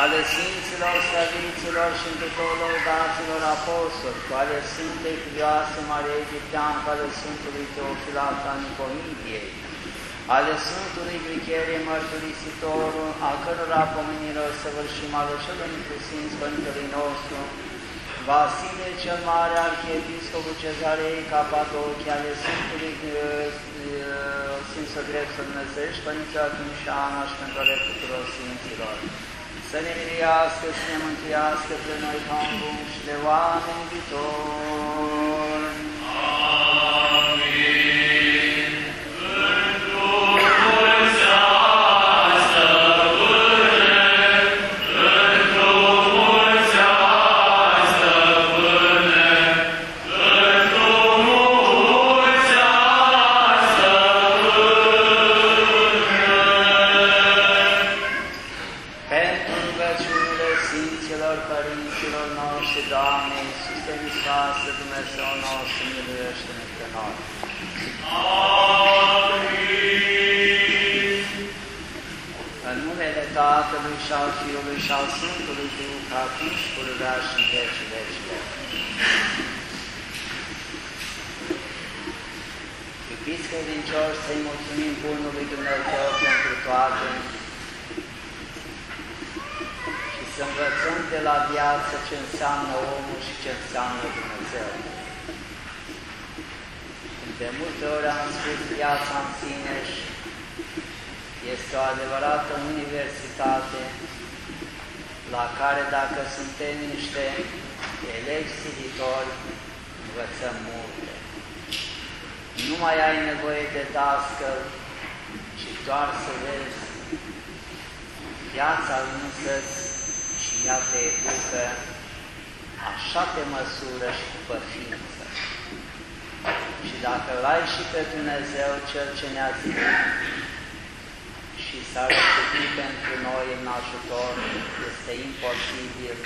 ale Sfinților, Sfăviților și întâltor daților apostoli, cu ale Sfintei Cuvioase Mariei Egiptean, cu ale Sfântului Teofilat Anicomidiei, ale Sfântului Gricherie Mărturisitorul, a cărora pomenilor săvârșim ale celor inclusivi Părintelui nostru, Vasile cel Mare, Arhiepiscopul Cezarei Capadochia, ale Sfântului Sfință Drept să Dumnezești, Părinții Atunșana și pentru ale tuturor Sfinților. Să ne miriască, să ne mântuiască pe noi ca un bun și de oameni viitori. Credincioși, să-i mulțumim Bunului Dumnezeu pentru toate și să învățăm de la viață ce înseamnă omul și ce înseamnă Dumnezeu. De multe ori am spus viața în sine și este o adevărată universitate la care dacă suntem niște elevi silitori, învățăm multe. Nu mai ai nevoie de dascăl, ci doar să vezi viața însăți și ea te educă așa pe măsură și după ființă. Și dacă îl ai și pe Dumnezeu, Cel ce ne-a zidit și s-a răspundit pentru noi în ajutor, este imposibil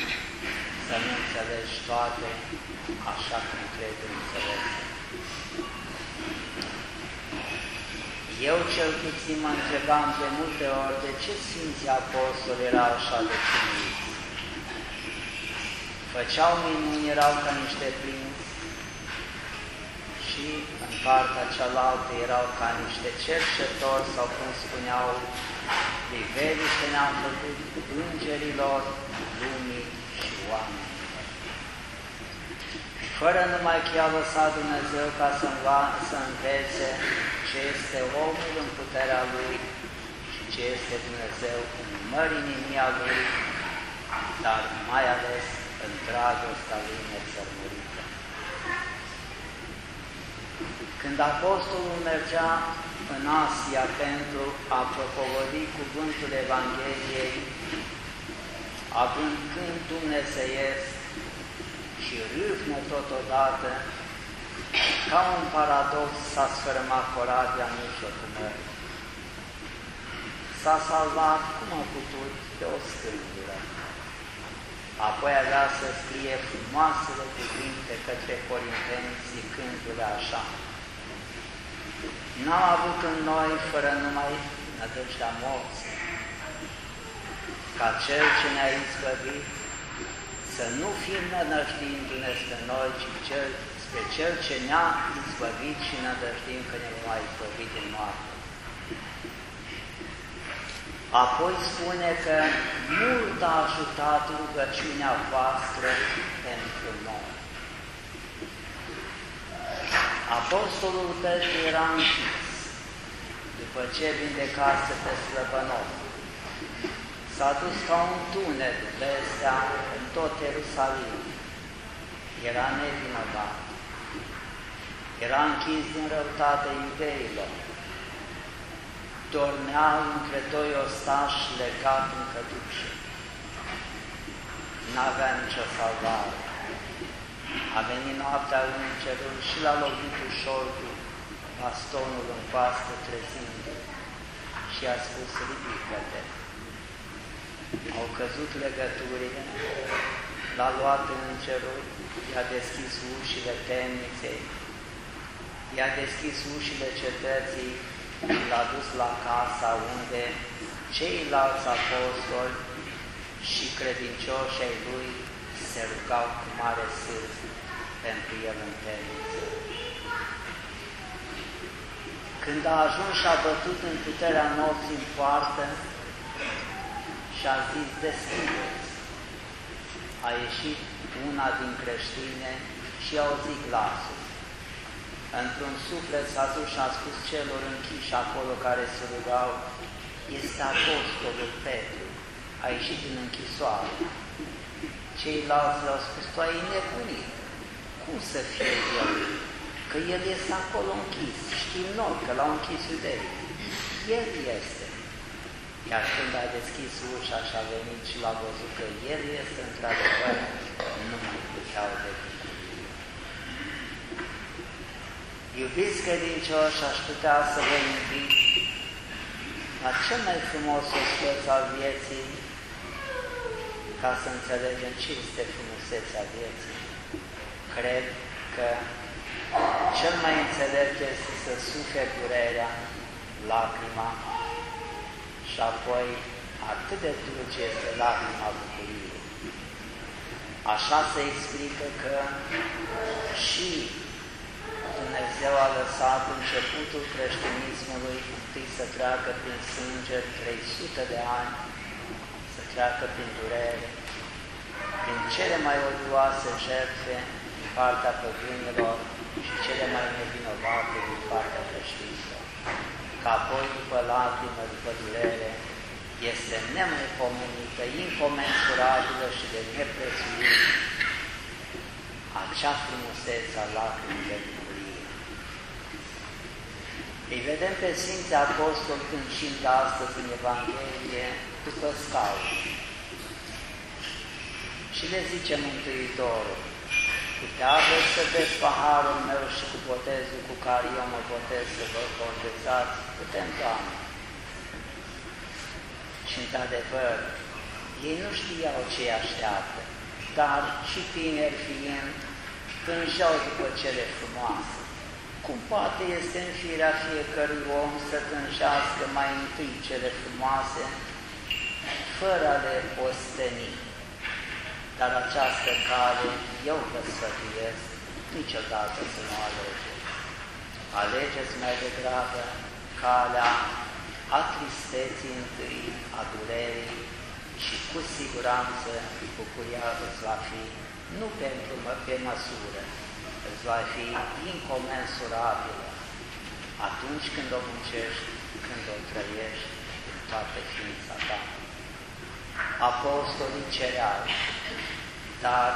să nu înțelegi toate așa cum trebuie înțeles. Eu cel puțin mă întrebam de multe ori de ce Sfinții Apostoli erau așa de chinuiți. Făceau minuni, erau ca niște prinți și în partea cealaltă erau ca niște cerșetori sau cum spuneau priveliște ne-am făcut îngerilor, lumii și oameni. Fără numai că i-a lăsat Dumnezeu ca să, să învețe ce este omul în puterea Lui și ce este Dumnezeu în mărinimia Lui, dar mai ales în dragostea Lui nețărmurită. Când Apostolul mergea în Asia pentru a propovădi cuvântul Evangheliei, având când dumnezeiesc și râvnă totodată, ca un paradox s-a sfârmat corabia în mijlocul mării. S-a salvat cum a putut de o scândură. Apoi avea să scrie frumoasele cuvinte către Corinteni zicându-le așa. N-am avut în noi fără numai nădejdea morții, ca Cel ce ne-a izbăvit să nu fim nădăjduindu-ne spre noi, ci cel, spre Cel ce ne-a izbăvit și nădăjduim că ne va izbăvi din moarte. Apoi spune că mult a ajutat rugăciunea voastră pentru noi. Apostolul Petru era închis după ce vindecase pe slăbănot. S-a dus ca un tunel vestea în tot Ierusalim. Era nevinovat. Era închis din răutate iudeilor. Dormea între doi ostași legat în cădușe. N-avea nicio salvare. A venit noaptea îngerul și l-a lovit ușor cu bastonul în pastă trezind și a spus, ridică-te. Au căzut legăturile, l-a luat în înceruri, i-a deschis ușile temniței, i-a deschis ușile cetății, l-a dus la casa unde ceilalți apostoli și credincioși ai lui se rugau cu mare sârb pentru el în temniță. Când a ajuns și a bătut în puterea nopții în poartă și a zis, deschideți, a ieșit una din creștine și a auzit glasul. Într-un suflet s-a dus și a spus celor închiși acolo care se rugau, este apostolul Petru, a ieșit din închisoare. Ceilalți le-au spus, tu ai nebunit, cum să fie el? Că el este acolo închis, știm noi că l-au închis iudeii. El este. Iar când a deschis ușa și a venit și l-a văzut că el este într-adevăr, nu mai puteau decât Iubiți credincioși, aș putea să vă invit la cel mai frumos ospăț al vieții, ca să înțelegem ce este frumusețea vieții. Cred că cel mai înțelept este să suferi durerea, lacrima și apoi atât de dulce este lacrima bucuriei. Așa se explică că și Dumnezeu a lăsat începutul creștinismului întâi să treacă prin sânge 300 de ani, să treacă prin durere, prin cele mai odioase jertfe din partea păgânilor și cele mai nevinovate din partea creștinilor. Ca apoi, după lacrimă, după durere, este nemaipomenită, incomensurabilă și de neprețuit acea frumusețe a lacrimii de bucurie. Îi vedem pe Sfinții Apostoli când și astăzi în Evanghelie după scaun. Și le zice Mântuitorul, putea veți să beți paharul meu și cu botezul cu care eu mă botez să vă botezați? Putem, Doamne. Și într-adevăr, ei nu știau ce așteaptă, dar și tineri fiind, tânjeau după cele frumoase. Cum poate este în firea fiecărui om să tânjească mai întâi cele frumoase, fără a le osteni. Dar această cale eu vă sfătuiesc niciodată să nu alegeți. Alegeți mai degrabă calea a tristeții întâi, a durerii și cu siguranță bucuria îți va fi nu pentru mă, pe măsură, îți va fi incomensurabilă atunci când o muncești, când o trăiești în toată ființa ta. Apostolii cereau, dar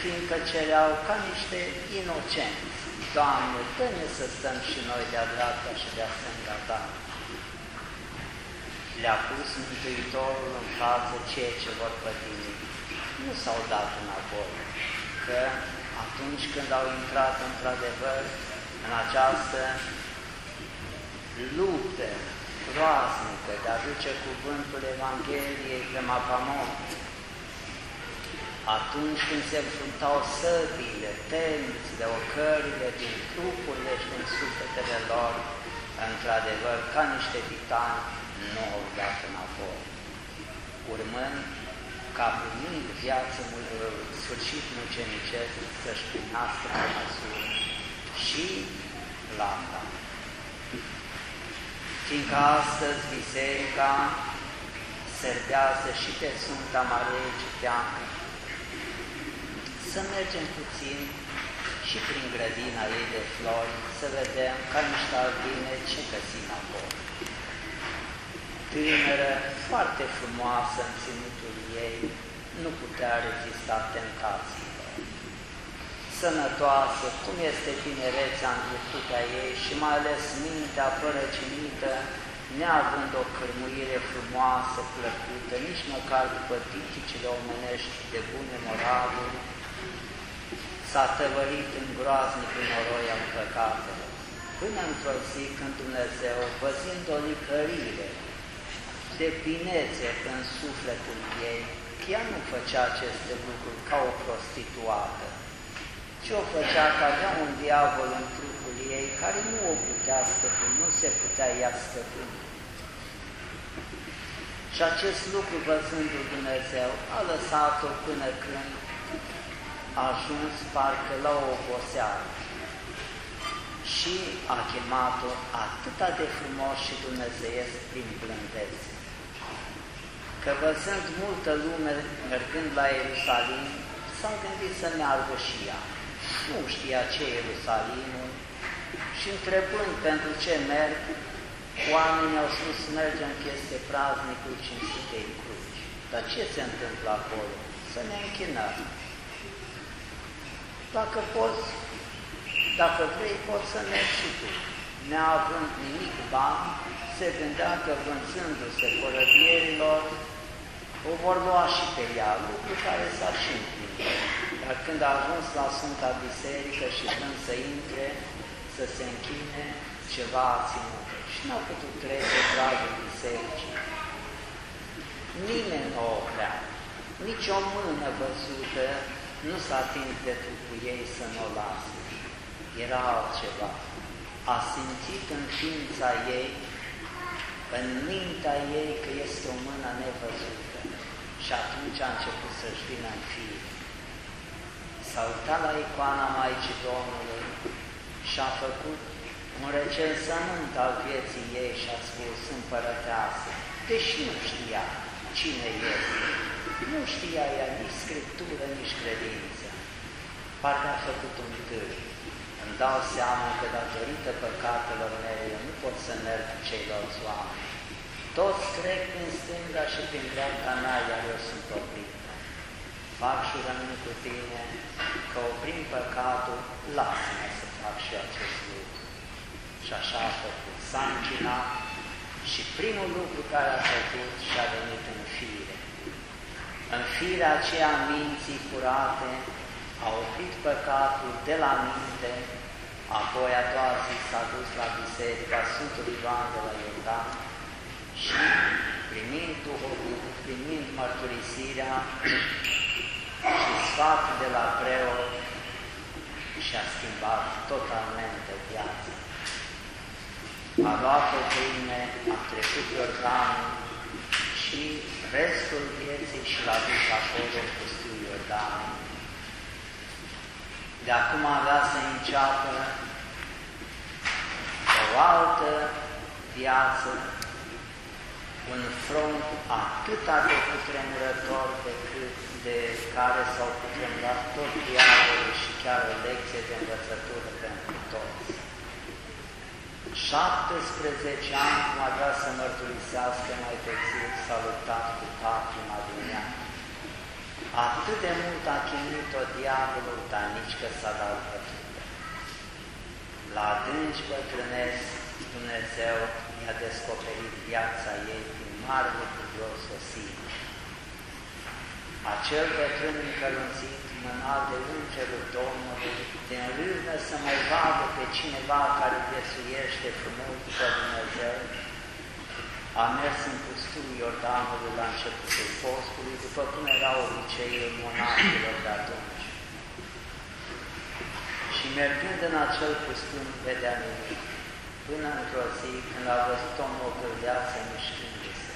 fiindcă cereau ca niște inocenți, Doamne, dă-ne să stăm și noi de-a dreapta și de-a stânga Ta. Le-a pus Mântuitorul în față ceea ce vor pătimi. Nu s-au dat înapoi, că atunci când au intrat într-adevăr în această luptă groaznică de a duce cuvântul Evangheliei pe Mapamon, atunci când se înfruntau săbile, temnițile, ocările din trupurile și din sufletele lor, într-adevăr, ca niște titani, nu au dat înapoi. Urmând ca primind viață, sfârșit mucenicesc, să-și primească pe măsură și plata. Fiindcă astăzi Biserica servează și pe Sfânta Marie Citeană, să mergem puțin și prin grădina ei de flori, să vedem ca niște albine ce găsim acolo. Tânără, foarte frumoasă în ținutul ei, nu putea rezista tentațiilor. Sănătoasă, cum este tinerețea în virtutea ei și mai ales mintea părăcinită, neavând o cărmuire frumoasă, plăcută, nici măcar după titicile omenești de bune moraluri, s-a tăvărit în groaznic noroi al păcatelor. Până într-o zi când Dumnezeu, văzând o licărire de binețe în sufletul ei, ea nu făcea aceste lucruri ca o prostituată, ci o făcea că avea un diavol în trupul ei care nu o putea stăpâni, nu se putea ea stăpâni. Și acest lucru, văzându Dumnezeu, a lăsat-o până când a ajuns parcă la o oboseală și a chemat-o atâta de frumos și dumnezeiesc prin blândețe. Că văzând multă lume mergând la Ierusalim, s-a gândit să meargă și ea. Nu știa ce e Ierusalimul și întrebând pentru ce merg, oamenii au spus mergem că este praznicul cinstitei cruci. Dar ce se întâmplă acolo? Să ne închinăm. Dacă poți, dacă vrei, poți să mergi și tu. Neavând nimic bani, se gândea că vânzându-se corăbierilor, o vor lua și pe ea, lucru care s-a și împlinit. Dar când a ajuns la Sfânta Biserică și când să intre, să se închine, ceva a ținut și n-a putut trece dragul bisericii. Nimeni nu o oprea, nici o mână văzută nu s-a atins de trupul ei să nu o lasă. Era altceva. A simțit în ființa ei, în mintea ei că este o mână nevăzută. Și atunci a început să-și vină în fire. S-a uitat la icoana Maicii Domnului și a făcut un recensământ al vieții ei și a spus împărăteasă, deși nu știa cine este, nu știa ea nici scriptură, nici credință. Parcă a făcut un târg. Îmi dau seama că datorită păcatelor mele eu nu pot să merg cu ceilalți oameni. Toți trec prin stânga și prin dreapta mea, iar eu sunt oprit. Fac și rămân cu tine, că oprim păcatul, lasă-mă să fac și acest lucru. Și așa a făcut. S-a închinat și primul lucru care a făcut și-a venit în fire. În firea aceea minții curate, a oprit păcatul de la minte, apoi a doua zi s-a dus la biserica Sfântului Ioan de la Iordan și primind Duhul, primind mărturisirea și sfatul de la preot, și-a schimbat totalmente viața. A luat o pâine, a trecut Iordanul și restul vieții și l-a dus acolo în pustiul Iordanului. De acum avea să înceapă o altă viață, un front atât de cutremurător de, cât, de care s-au cutremurat tot diavolul și chiar o lecție de învățătură pentru toți. 17 ani, cum a vrea să mărturisească mai târziu, s-a luptat cu patima din ea. Atât de mult a chinuit-o diavolul, dar nici că s-a dat bătută. La adânci bătrânesc, Dumnezeu i-a descoperit viața ei prin mare lucru sosire. Acel bătrân încălunțit, mânat de Îngerul Domnului, din râvnă să mai vadă pe cineva care viețuiește frumos după Dumnezeu, a mers în pustul Iordanului la începutul postului, după cum era obiceiul monahilor de atunci. Și mergând în acel pustiu, nu vedea nimic, până într-o zi, când a văzut o mocăldeață mișcându-se.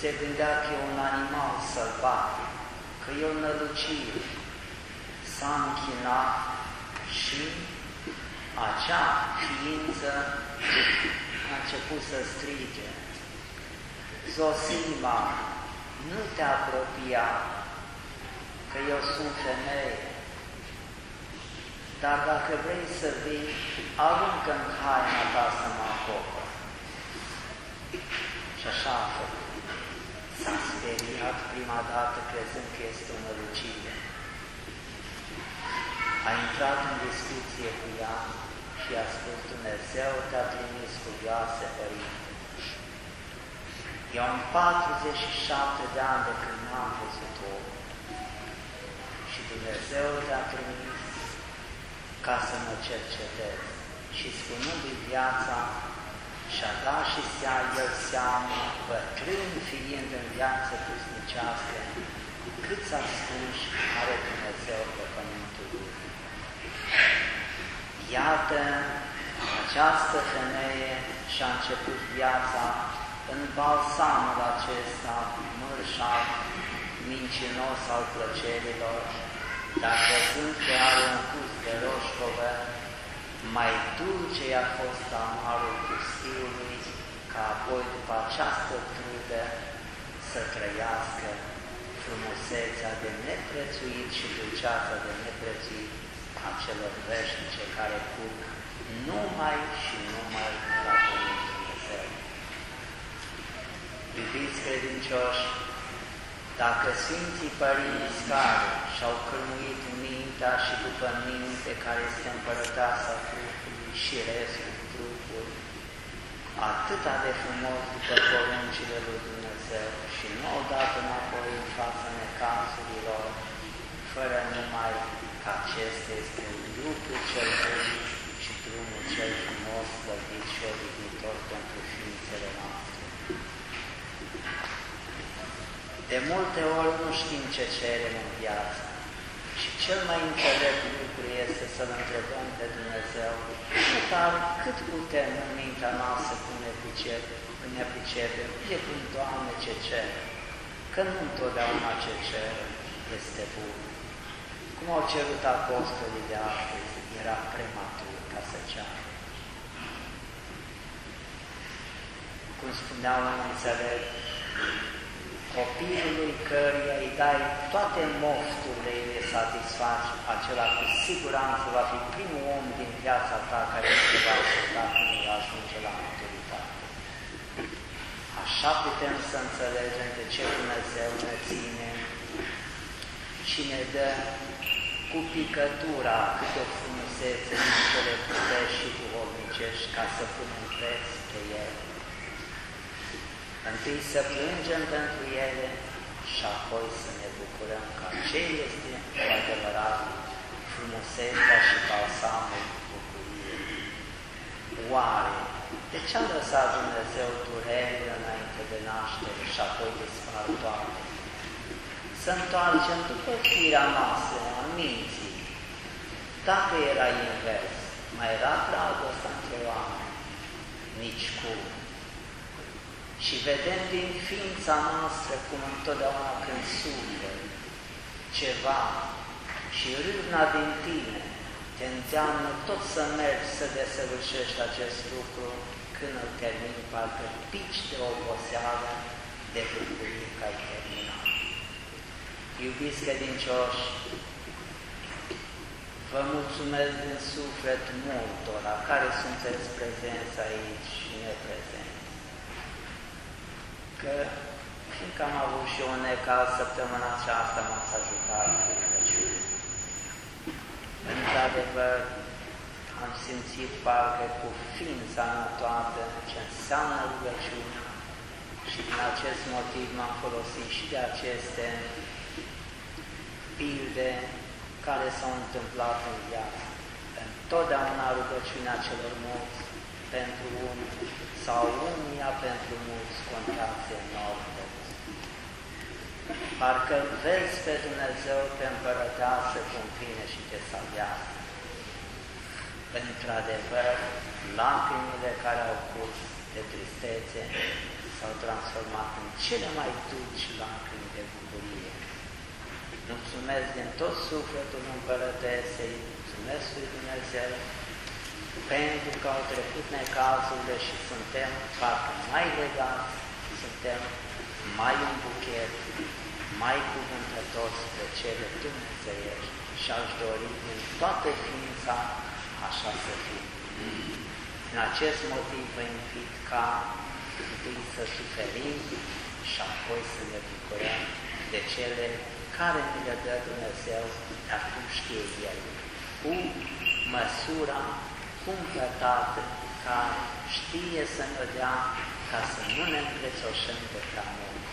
Se gândea că e un animal sălbatic, că e o nălucire. S-a închinat și acea ființă a început să strige. Zosima, nu te apropia, că eu sunt femeie, dar dacă vrei să vii, aruncă în haina ta să mă acopăr. Și așa a făcut. S-a speriat prima dată crezând că este o nălucire. A intrat în discuție cu ea și a spus, Dumnezeu te-a trimis cuvioase, Părinte. Eu am 47 de ani de când n-am văzut o și Dumnezeu te-a trimis ca să mă cercetezi. și spunându-i viața, și-a dat și se el seamă, bătrân fiind în viață pusnicească, câți ascunși are Dumnezeu pe pământul lui. Iată, această femeie și-a început viața în balsamul acesta mărșav, mincinos al plăcerilor, dar văzând că are un gust de roșcovă, mai dulce i-a fost amarul pustiului, ca apoi după această trudă să trăiască frumusețea de neprețuit și dulceața de neprețuit a celor veșnice care curg numai și numai la Dumnezeu. Iubiți credincioși, dacă Sfinții Părinți care și-au cărmuit mintea și după minte care este împărăteasa trupului și restul trupului, atâta de frumos după poruncile lui Dumnezeu și nu au dat înapoi în fața necazurilor, fără numai că acesta este lucru cel bun și drumul cel frumos, slăvit și odihnitor pentru ființele noastre. De multe ori nu știm ce cerem în viață și cel mai înțelept lucru este să-L întrebăm pe Dumnezeu, măcar cât putem în mintea noastră cum ne pricepem, ne pricepem, e cum, Doamne, ce cer, că nu întotdeauna ce cer este bun. Cum au cerut apostolii de astăzi, era prematur ca să ceară. Cum spuneau un înțeleg, copilului căruia îi dai toate mofturile, îi le satisfaci, acela cu siguranță va fi primul om din viața ta care se va asculta când va ajunge la maturitate. Așa putem să înțelegem de ce Dumnezeu ne ține și ne dă cu picătura câte o frumusețe din cele puteri și duhovnicești ca să punem preț pe El. Întâi să plângem pentru ele și apoi să ne bucurăm că ce este cu adevărat frumusețea și balsamul bucuriei. Oare de ce a lăsat Dumnezeu durerile înainte de naștere și apoi dispar toate? Să întoarcem după firea noastră a minții. Dacă era invers, mai era dragostea între oameni? Nici cum. Și vedem din ființa noastră cum întotdeauna când suferi ceva și râvna din tine te înseamnă tot să mergi să desăvârșești acest lucru când îl termini, parcă pici de oboseală de bucurie că ai terminat. Iubiți credincioși, vă mulțumesc din suflet multora care sunteți prezenți aici și neprezenți că fiindcă am avut și o necaz săptămâna aceasta, m-ați ajutat cu rugăciune. Într-adevăr, am simțit parcă cu ființa mea toată ce înseamnă rugăciunea și din acest motiv m-am folosit și de aceste pilde care s-au întâmplat în viață. Întotdeauna rugăciunea celor mulți pentru unii sau unia pentru mulți contați enorm de Parcă vezi pe Dumnezeu pe împărăteasă cum vine și te salvează. Într-adevăr, lacrimile care au curs de tristețe s-au transformat în cele mai dulci lacrimi de bucurie. Mulțumesc din tot sufletul împărătesei, mulțumesc lui Dumnezeu pentru că au trecut necazurile și suntem parcă mai legați, suntem mai în buchet, mai cuvântători spre cele dumnezeiești și aș dori din toată ființa așa să fie. În acest motiv vă invit ca întâi să suferim și apoi să ne bucurăm de cele care ne le dă Dumnezeu, dar cum știe El, cu măsura cumpătată, care știe să ne dea ca să nu ne împrețoșăm de prea mult.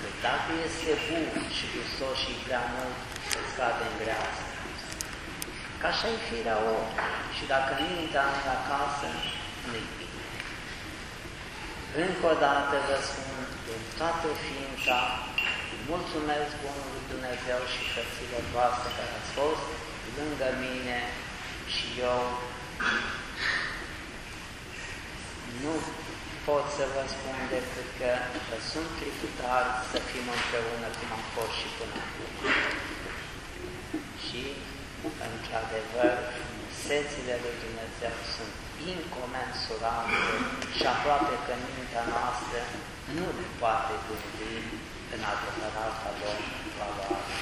Că dacă este bun și gustos și prea mult, să scade în greață. Ca așa-i firea om. Și dacă mintea nu acasă, nu-i bine. Încă o dată vă spun, din toată ființa, mulțumesc Bunului Dumnezeu și frăților voastre care ați fost lângă mine și eu nu pot să vă spun decât că, că sunt tributar să fim împreună cum am fost și până acum. Și, într-adevăr, frumusețile lui Dumnezeu sunt incomensurabile și aproape că mintea noastră nu le poate gândi în adevărata lor valoare.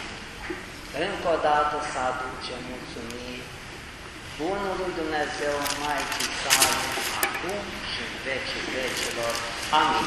Încă o dată să aduce mulțumiri Bunului Dumnezeu Maicii sale, acum și în vecii vecilor. Amin.